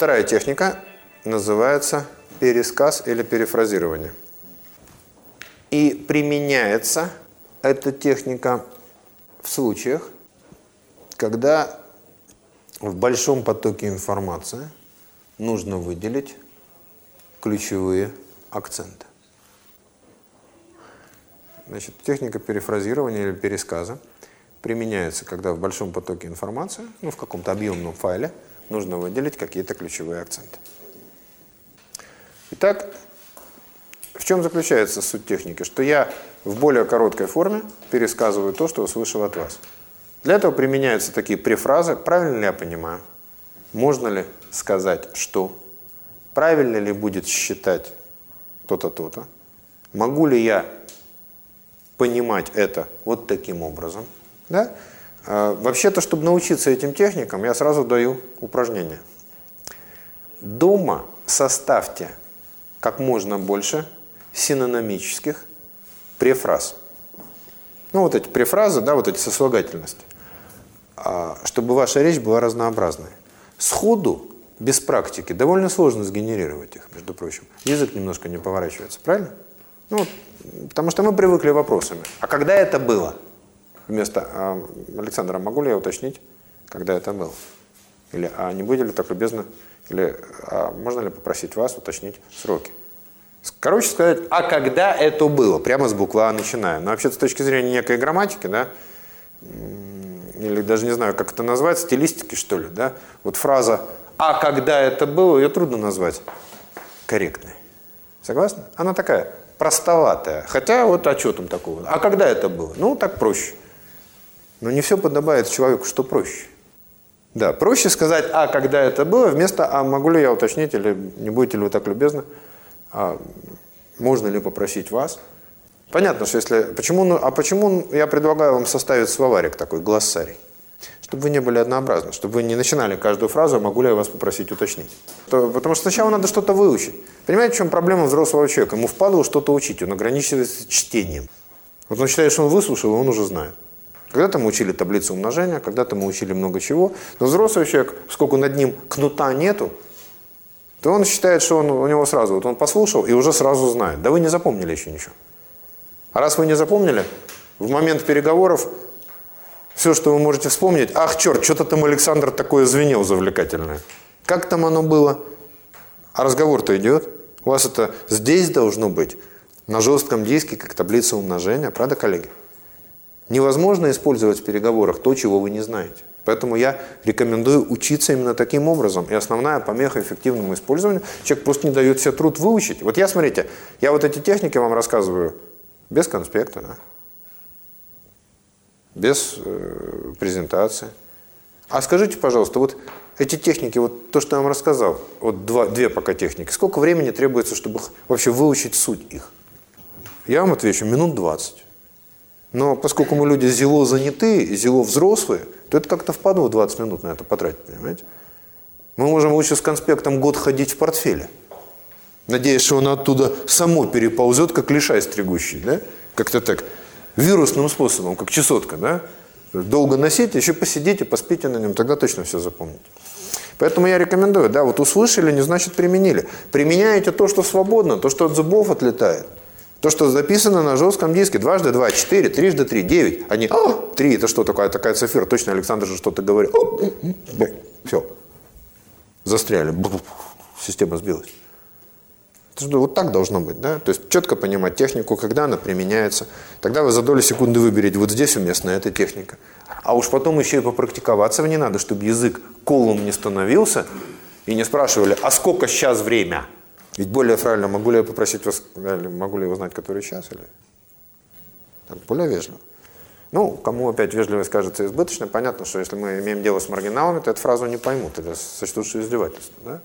вторая техника называется пересказ или перефразирование. И применяется эта техника в случаях, когда в большом потоке информации нужно выделить ключевые акценты. Значит, техника перефразирования или пересказа применяется, когда в большом потоке информации, ну, в каком-то объемном файле, нужно выделить какие-то ключевые акценты. Итак, в чем заключается суть техники? Что я в более короткой форме пересказываю то, что услышал от вас. Для этого применяются такие префразы. Правильно ли я понимаю? Можно ли сказать «что»? Правильно ли будет считать то-то, то-то? Могу ли я понимать это вот таким образом? Да? А, Вообще-то, чтобы научиться этим техникам, я сразу даю упражнение. Дома составьте как можно больше синонимических префраз. Ну, вот эти префразы, да, вот эти сослагательности. А, чтобы ваша речь была разнообразной. Сходу, без практики, довольно сложно сгенерировать их, между прочим. Язык немножко не поворачивается, правильно? Ну, потому что мы привыкли вопросами. А когда это было? Вместо а, Александра, могу ли я уточнить, когда это было? Или а не будете ли так любезно, или а можно ли попросить вас уточнить сроки? Короче сказать, а когда это было? Прямо с буквы А начиная. Но вообще с точки зрения некой грамматики, да, или даже не знаю, как это назвать, стилистики, что ли, да, вот фраза «а когда это было» ее трудно назвать корректной. Согласны? Она такая простоватая. Хотя вот а что там такого? А когда это было? Ну, так проще. Но не все подобает человеку, что проще. Да, проще сказать «а когда это было» вместо «а могу ли я уточнить» или «не будете ли вы так любезны» а можно ли попросить вас? Понятно, что если... Почему, ну, а почему я предлагаю вам составить словарик такой, глоссарий? Чтобы вы не были однообразны, чтобы вы не начинали каждую фразу, «А могу ли я вас попросить уточнить. То, потому что сначала надо что-то выучить. Понимаете, в чем проблема взрослого человека? Ему впадло что-то учить, он ограничивается чтением. Вот он считает, что он выслушал, и он уже знает. Когда-то мы учили таблицу умножения, когда-то мы учили много чего. Но взрослый человек, сколько над ним кнута нету, то он считает, что он, у него сразу, вот он послушал и уже сразу знает. Да вы не запомнили еще ничего. А раз вы не запомнили, в момент переговоров все, что вы можете вспомнить, ах, черт, что-то там Александр такое звенел завлекательное. Как там оно было? А разговор-то идет. У вас это здесь должно быть, на жестком диске, как таблица умножения. Правда, коллеги? Невозможно использовать в переговорах то, чего вы не знаете. Поэтому я рекомендую учиться именно таким образом. И основная помеха эффективному использованию, человек просто не дает себе труд выучить. Вот я, смотрите, я вот эти техники вам рассказываю без конспекта, да? без э, презентации. А скажите, пожалуйста, вот эти техники, вот то, что я вам рассказал, вот два, две пока техники, сколько времени требуется, чтобы вообще выучить суть их? Я вам отвечу, минут 20. Но поскольку мы люди зело заняты, зело взрослые, то это как-то впадло 20 минут на это потратить, понимаете? Мы можем лучше с конспектом год ходить в портфеле. Надеясь, что он оттуда само переползет, как лишай стригущий, да? Как-то так, вирусным способом, как чесотка, да? Долго носить, еще посидите, поспите на нем, тогда точно все запомните. Поэтому я рекомендую, да, вот услышали, не значит применили. Применяете то, что свободно, то, что от зубов отлетает. То, что записано на жестком диске, дважды два, четыре, трижды три, девять. Они, а, три, это что такое, такая цифра, точно Александр же что-то говорил. Все, застряли, система сбилась. Вот так должно быть, да? То есть четко понимать технику, когда она применяется. Тогда вы за долю секунды выберете, вот здесь уместна эта техника. А уж потом еще и попрактиковаться в не надо, чтобы язык колом не становился и не спрашивали, а сколько сейчас время? Ведь более правильно, могу ли я попросить вас, могу ли я узнать, который час? Или... Так, более вежливо. Ну, кому опять вежливость кажется избыточной, понятно, что если мы имеем дело с маргиналами, то эту фразу не поймут, это сочтут, что издевательство. Да?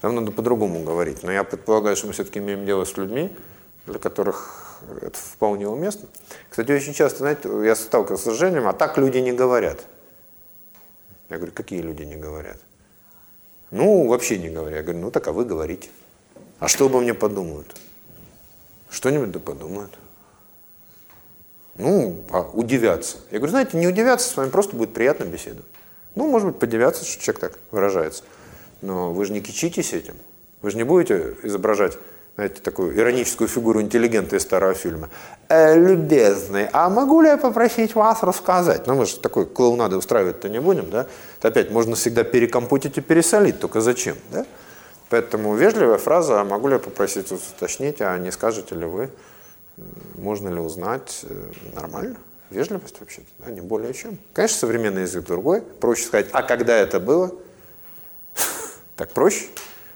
Там надо по-другому говорить. Но я предполагаю, что мы все-таки имеем дело с людьми, для которых это вполне уместно. Кстати, очень часто, знаете, я сталкивался с сожалением, а так люди не говорят. Я говорю, какие люди не говорят? Ну, вообще не говоря. Я говорю, ну так а вы говорите. А что обо мне подумают? Что-нибудь да подумают. Ну, а удивятся. Я говорю, знаете, не удивятся, с вами просто будет приятно беседовать. Ну, может быть, подивятся, что человек так выражается. Но вы же не кичитесь этим. Вы же не будете изображать знаете, такую ироническую фигуру интеллигента из старого фильма. Э, любезный, а могу ли я попросить вас рассказать? Ну, мы же такой клоунады устраивать-то не будем, да? Опять, можно всегда перекомпутить и пересолить, только зачем, да? Поэтому вежливая фраза, а могу ли я попросить уточнить, а не скажете ли вы, можно ли узнать, э, нормально? Вежливость вообще-то, да, не более чем. Конечно, современный язык другой, проще сказать, а когда это было? Так проще.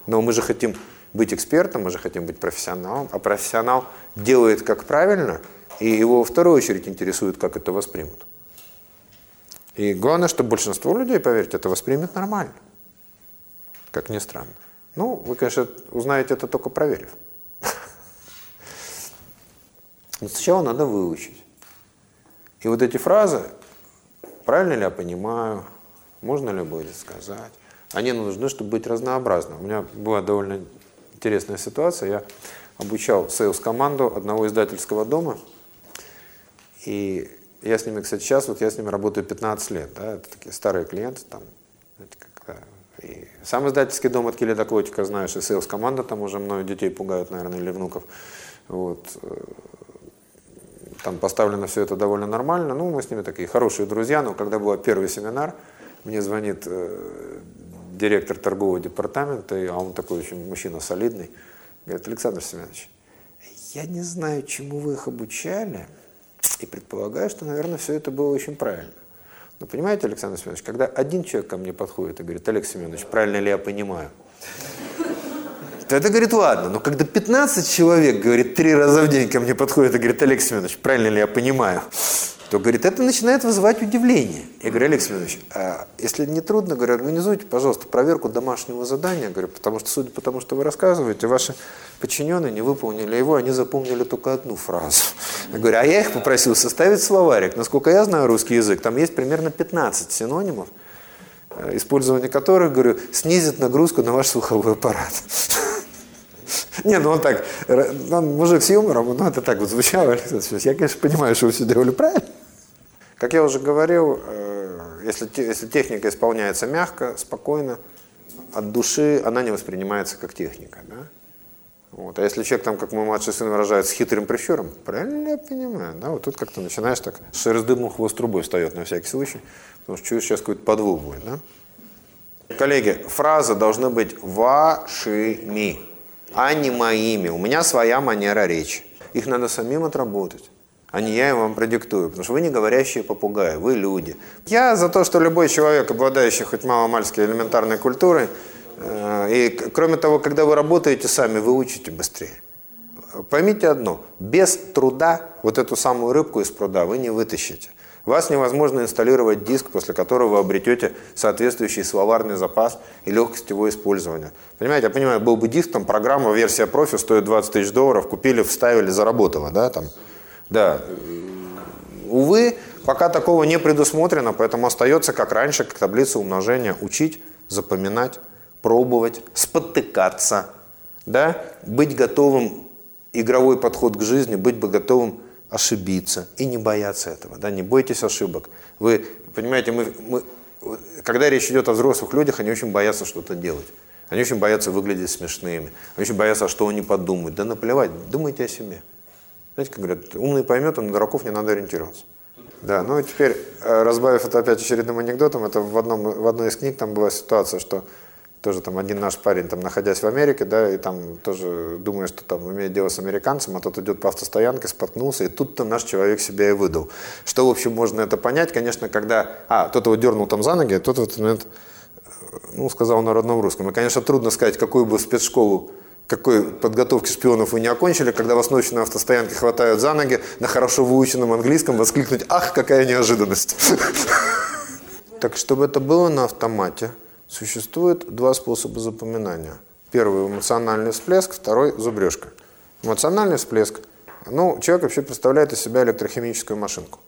Но мы же хотим быть экспертом, мы же хотим быть профессионалом, а профессионал делает как правильно, и его во вторую очередь интересует, как это воспримут. И главное, что большинство людей, поверьте, это воспримет нормально. Как ни странно. Ну, вы, конечно, узнаете это только проверив. Но сначала надо выучить. И вот эти фразы, правильно ли я понимаю, можно ли будет сказать, они нужны, чтобы быть разнообразным. У меня была довольно интересная ситуация. Я обучал сейлс-команду одного издательского дома. И я с ними, кстати, сейчас, вот я с ними работаю 15 лет. Да, это такие старые клиенты. Там, знаете, как, и сам издательский дом от Килида Котика, знаешь, и сейлс-команда там уже мною детей пугают, наверное, или внуков. Вот. Там поставлено все это довольно нормально. Ну, мы с ними такие хорошие друзья, но когда был первый семинар, мне звонит э, директор торгового департамента, а он такой очень мужчина солидный, говорит, Александр Семенович, я не знаю, чему вы их обучали, и предполагаю, что, наверное, все это было очень правильно. Но понимаете, Александр Семенович, когда один человек ко мне подходит и говорит, Олег Семенович, правильно ли я понимаю? То это говорит, ладно, но когда 15 человек, говорит, три раза в день ко мне подходит и говорит, Олег Семенович, правильно ли я понимаю? То, говорит, это начинает вызывать удивление. Я говорю, Олег Семенович, а если не трудно, говорю, организуйте, пожалуйста, проверку домашнего задания, говорю, потому что, судя по тому, что вы рассказываете, ваши подчиненные не выполнили его, они запомнили только одну фразу. Я говорю, а я их попросил составить словарик. Насколько я знаю русский язык, там есть примерно 15 синонимов, э, использование которых, говорю, снизит нагрузку на ваш слуховой аппарат. Не, ну он так, он мужик с юмором, ну это так вот звучало. Я, конечно, понимаю, что вы все делали правильно. Как я уже говорил, э, если, если техника исполняется мягко, спокойно, от души, она не воспринимается как техника. Да? Вот. А если человек, там, как мой младший сын выражает, с хитрым прищуром, правильно я понимаю? Да? Вот тут как-то начинаешь так, шерсть дымом хвост трубой встает на всякий случай, потому что чуешь, сейчас какой-то подвох будет. Да? Коллеги, фразы должны быть вашими, а не моими. У меня своя манера речи. Их надо самим отработать а не я им вам продиктую, потому что вы не говорящие попугаи, вы люди. Я за то, что любой человек, обладающий хоть мало-мальски элементарной культурой, э, и кроме того, когда вы работаете сами, вы учите быстрее. Поймите одно, без труда вот эту самую рыбку из пруда вы не вытащите. Вас невозможно инсталлировать диск, после которого вы обретете соответствующий словарный запас и легкость его использования. Понимаете, я понимаю, был бы диск, там программа, версия профи стоит 20 тысяч долларов, купили, вставили, заработало, да, там, да. Увы, пока такого не предусмотрено, поэтому остается, как раньше, как таблица умножения, учить, запоминать, пробовать, спотыкаться, да? быть готовым, игровой подход к жизни, быть готовым ошибиться и не бояться этого, да? не бойтесь ошибок. Вы понимаете, мы, мы, когда речь идет о взрослых людях, они очень боятся что-то делать. Они очень боятся выглядеть смешными, они очень боятся, что они подумают. Да наплевать, думайте о себе. Знаете, как говорят, умный поймет, а на дураков не надо ориентироваться. Да, ну и теперь, э, разбавив это опять очередным анекдотом, это в, одном, в одной из книг там была ситуация, что тоже там один наш парень, там, находясь в Америке, да, и там тоже думая, что там имеет дело с американцем, а тот идет по автостоянке, споткнулся, и тут-то наш человек себя и выдал. Что, в общем, можно это понять, конечно, когда, а, тот его дернул там за ноги, а тот в этот момент, э, ну, сказал на родном русском. И, конечно, трудно сказать, какую бы спецшколу какой подготовки шпионов вы не окончили, когда вас ночью на автостоянке хватают за ноги, на хорошо выученном английском воскликнуть «Ах, какая неожиданность!» Так, чтобы это было на автомате, существует два способа запоминания. Первый – эмоциональный всплеск, второй – зубрежка. Эмоциональный всплеск. Ну, человек вообще представляет из себя электрохимическую машинку.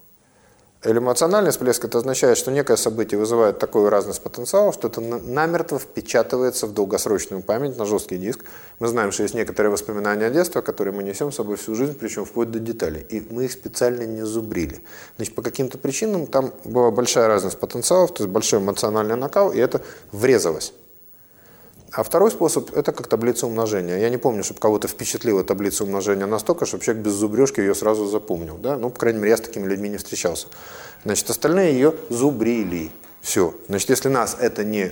Эмоциональный всплеск – это означает, что некое событие вызывает такой разность потенциала, что это намертво впечатывается в долгосрочную память на жесткий диск. Мы знаем, что есть некоторые воспоминания детства, которые мы несем с собой всю жизнь, причем вплоть до деталей. И мы их специально не зубрили. Значит, по каким-то причинам там была большая разность потенциалов, то есть большой эмоциональный накал, и это врезалось. А второй способ – это как таблица умножения. Я не помню, чтобы кого-то впечатлила таблица умножения настолько, чтобы человек без зубрежки ее сразу запомнил. Да? Ну, по крайней мере, я с такими людьми не встречался. Значит, остальные ее зубрили. Все. Значит, если нас это не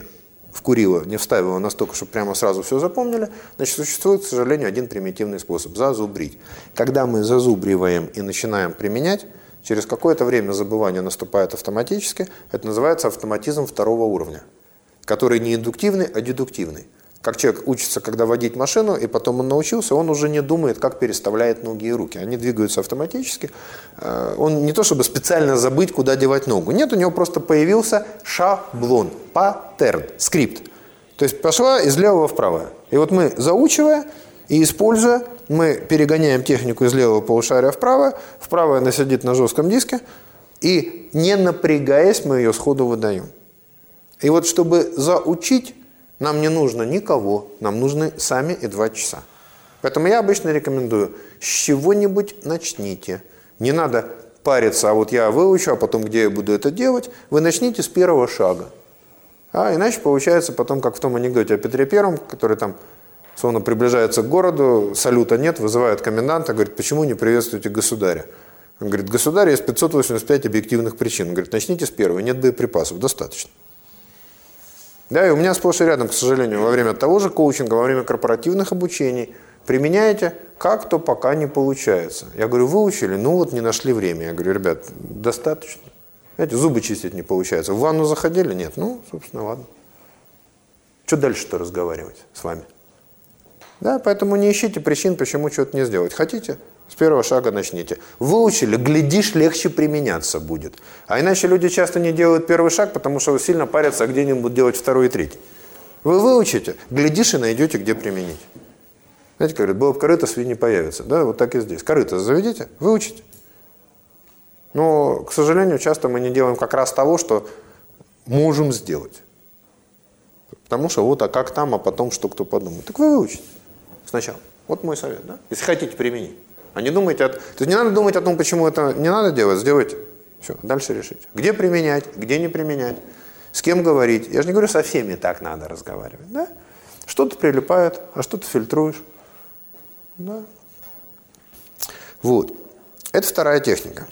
вкурило, не вставило настолько, чтобы прямо сразу все запомнили, значит, существует, к сожалению, один примитивный способ – зазубрить. Когда мы зазубриваем и начинаем применять, через какое-то время забывание наступает автоматически. Это называется автоматизм второго уровня, который не индуктивный, а дедуктивный. Как человек учится, когда водить машину, и потом он научился, он уже не думает, как переставляет ноги и руки. Они двигаются автоматически. Э, он не то чтобы специально забыть, куда девать ногу. Нет, у него просто появился шаблон, паттерн, скрипт. То есть пошла из левого в правое. И вот мы, заучивая и используя, мы перегоняем технику из левого полушария в правое. В правое она сидит на жестком диске. И не напрягаясь, мы ее сходу выдаем. И вот чтобы заучить нам не нужно никого, нам нужны сами и два часа. Поэтому я обычно рекомендую, с чего-нибудь начните. Не надо париться, а вот я выучу, а потом где я буду это делать. Вы начните с первого шага. А иначе получается потом, как в том анекдоте о Петре Первом, который там словно приближается к городу, салюта нет, вызывает коменданта, говорит, почему не приветствуете государя? Он говорит, государь есть 585 объективных причин. Он говорит, начните с первого, нет боеприпасов, достаточно. Да, и у меня сплошь и рядом, к сожалению, во время того же коучинга, во время корпоративных обучений применяете, как-то пока не получается. Я говорю, выучили? Ну вот не нашли время. Я говорю, ребят, достаточно. Знаете, зубы чистить не получается. В ванну заходили? Нет. Ну, собственно, ладно. Что дальше-то разговаривать с вами? Да, поэтому не ищите причин, почему что-то не сделать. Хотите? С первого шага начните. Выучили, глядишь, легче применяться будет. А иначе люди часто не делают первый шаг, потому что сильно парятся, а где они будут делать второй и третий. Вы выучите, глядишь и найдете, где применить. Знаете, говорят, было бы корыто, свиньи появятся. Да, вот так и здесь. Корыто заведите, выучите. Но, к сожалению, часто мы не делаем как раз того, что можем сделать. Потому что вот, а как там, а потом что кто подумает. Так вы выучите сначала. Вот мой совет, да? Если хотите применить. А не думайте, то есть не надо думать о том, почему это не надо делать, сделайте. Все, дальше решите. Где применять, где не применять, с кем говорить. Я же не говорю, со всеми так надо разговаривать. Да? Что-то прилипает, а что-то фильтруешь. Да? Вот. Это вторая техника.